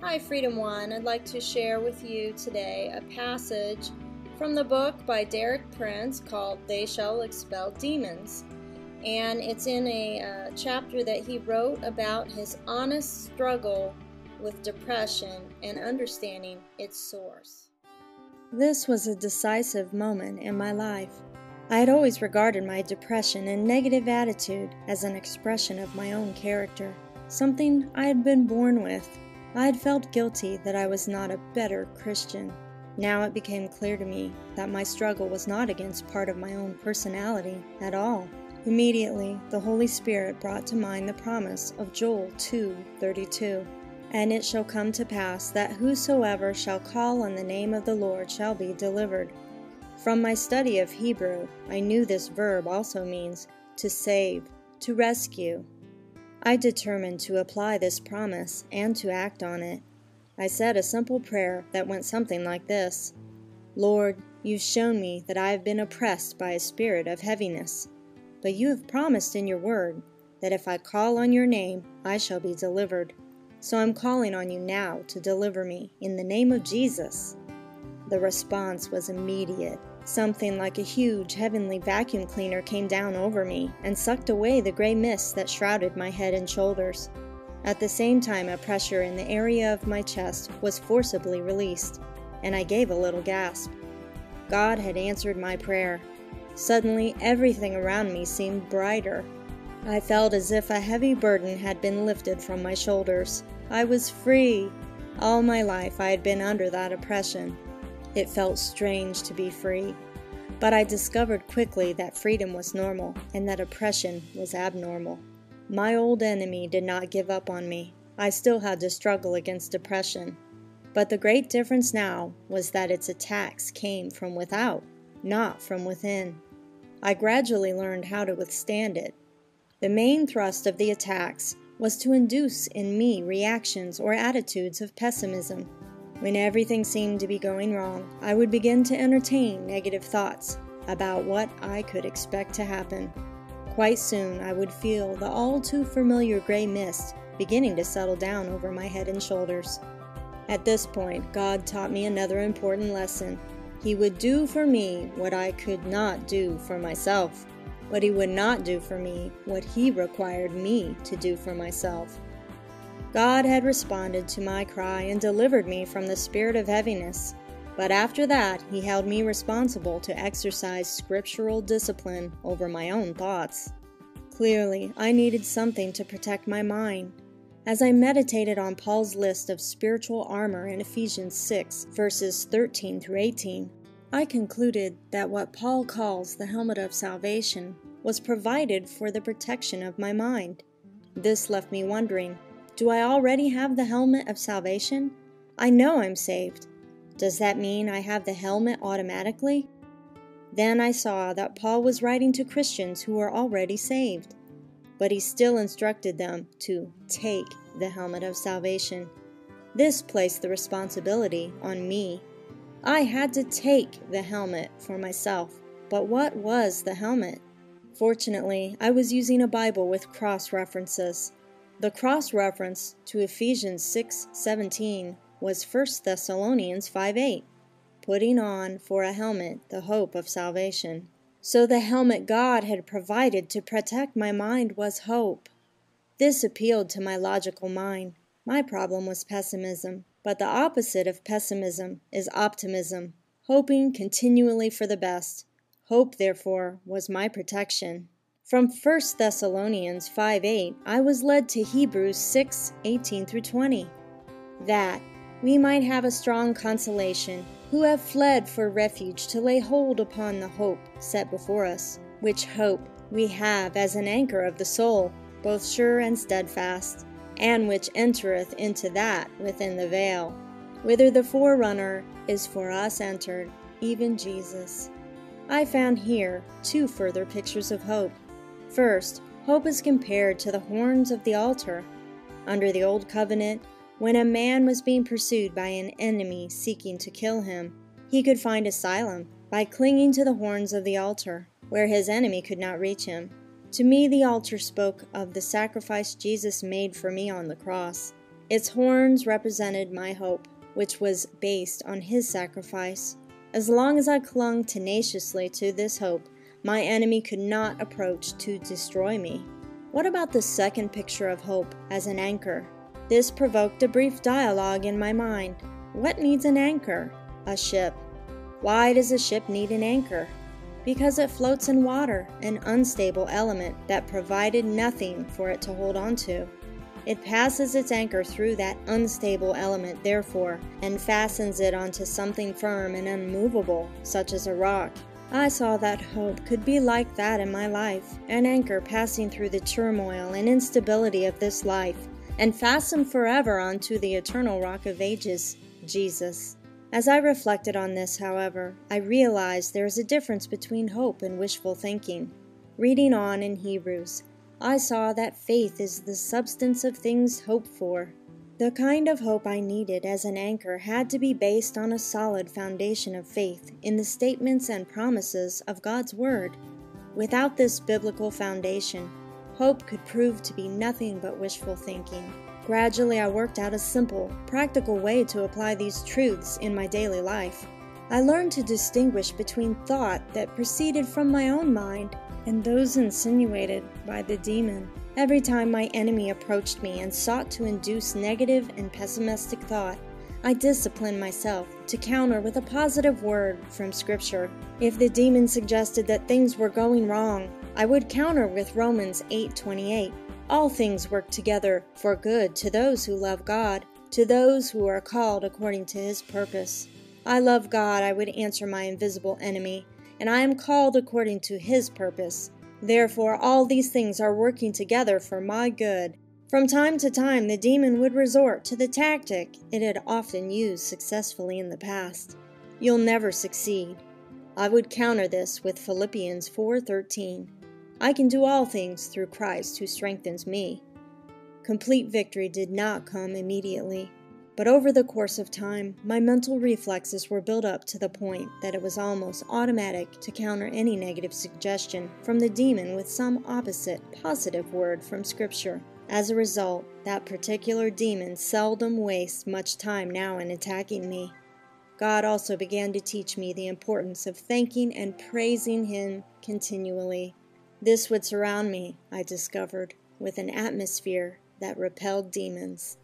Hi, Freedom One. I'd like to share with you today a passage from the book by Derek Prince called They Shall Expel Demons. And it's in a uh, chapter that he wrote about his honest struggle with depression and understanding its source. This was a decisive moment in my life. I had always regarded my depression and negative attitude as an expression of my own character, something I had been born with. I had felt guilty that I was not a better Christian. Now it became clear to me that my struggle was not against part of my own personality at all. Immediately, the Holy Spirit brought to mind the promise of Joel 2:32. And it shall come to pass that whosoever shall call on the name of the Lord shall be delivered. From my study of Hebrew, I knew this verb also means to save, to rescue. I determined to apply this promise and to act on it. I said a simple prayer that went something like this Lord, you've shown me that I have been oppressed by a spirit of heaviness, but you have promised in your word that if I call on your name, I shall be delivered. So I'm calling on you now to deliver me in the name of Jesus. The response was immediate. Something like a huge heavenly vacuum cleaner came down over me and sucked away the gray mist that shrouded my head and shoulders. At the same time, a pressure in the area of my chest was forcibly released, and I gave a little gasp. God had answered my prayer. Suddenly, everything around me seemed brighter. I felt as if a heavy burden had been lifted from my shoulders. I was free. All my life I had been under that oppression. It felt strange to be free. But I discovered quickly that freedom was normal and that oppression was abnormal. My old enemy did not give up on me. I still had to struggle against depression. But the great difference now was that its attacks came from without, not from within. I gradually learned how to withstand it. The main thrust of the attacks was to induce in me reactions or attitudes of pessimism. When everything seemed to be going wrong, I would begin to entertain negative thoughts about what I could expect to happen. Quite soon, I would feel the all too familiar gray mist beginning to settle down over my head and shoulders. At this point, God taught me another important lesson. He would do for me what I could not do for myself, but He would not do for me what He required me to do for myself. God had responded to my cry and delivered me from the spirit of heaviness. But after that, He held me responsible to exercise scriptural discipline over my own thoughts. Clearly, I needed something to protect my mind. As I meditated on Paul's list of spiritual armor in Ephesians 6, verses 13 through 18, I concluded that what Paul calls the helmet of salvation was provided for the protection of my mind. This left me wondering do I already have the helmet of salvation? I know I'm saved. Does that mean I have the helmet automatically? Then I saw that Paul was writing to Christians who were already saved, but he still instructed them to take the helmet of salvation. This placed the responsibility on me. I had to take the helmet for myself. But what was the helmet? Fortunately, I was using a Bible with cross references. The cross reference to Ephesians 6:17 was 1 Thessalonians 5:8, putting on for a helmet the hope of salvation. So the helmet God had provided to protect my mind was hope. This appealed to my logical mind. My problem was pessimism, but the opposite of pessimism is optimism, hoping continually for the best. Hope, therefore, was my protection. From 1 Thessalonians 5 8, I was led to Hebrews 6 18 through 20. That we might have a strong consolation, who have fled for refuge to lay hold upon the hope set before us, which hope we have as an anchor of the soul, both sure and steadfast, and which entereth into that within the veil, whither the forerunner is for us entered, even Jesus. I found here two further pictures of hope. First, hope is compared to the horns of the altar. Under the Old Covenant, when a man was being pursued by an enemy seeking to kill him, he could find asylum by clinging to the horns of the altar, where his enemy could not reach him. To me, the altar spoke of the sacrifice Jesus made for me on the cross. Its horns represented my hope, which was based on his sacrifice. As long as I clung tenaciously to this hope, my enemy could not approach to destroy me. What about the second picture of hope as an anchor? This provoked a brief dialogue in my mind. What needs an anchor? A ship. Why does a ship need an anchor? Because it floats in water, an unstable element that provided nothing for it to hold on to. It passes its anchor through that unstable element, therefore, and fastens it onto something firm and unmovable, such as a rock. I saw that hope could be like that in my life, an anchor passing through the turmoil and instability of this life, and fastened forever onto the eternal rock of ages, Jesus. As I reflected on this, however, I realized there is a difference between hope and wishful thinking. Reading on in Hebrews, I saw that faith is the substance of things hoped for. The kind of hope I needed as an anchor had to be based on a solid foundation of faith in the statements and promises of God's Word. Without this biblical foundation, hope could prove to be nothing but wishful thinking. Gradually, I worked out a simple, practical way to apply these truths in my daily life. I learned to distinguish between thought that proceeded from my own mind and those insinuated by the demon. Every time my enemy approached me and sought to induce negative and pessimistic thought, I disciplined myself to counter with a positive word from Scripture. If the demon suggested that things were going wrong, I would counter with Romans 8:28. All things work together for good to those who love God, to those who are called according to his purpose. I love God, I would answer my invisible enemy and I am called according to his purpose. Therefore, all these things are working together for my good. From time to time, the demon would resort to the tactic it had often used successfully in the past. You'll never succeed. I would counter this with Philippians 4:13. I can do all things through Christ who strengthens me. Complete victory did not come immediately. But over the course of time, my mental reflexes were built up to the point that it was almost automatic to counter any negative suggestion from the demon with some opposite, positive word from Scripture. As a result, that particular demon seldom wastes much time now in attacking me. God also began to teach me the importance of thanking and praising Him continually. This would surround me, I discovered, with an atmosphere that repelled demons.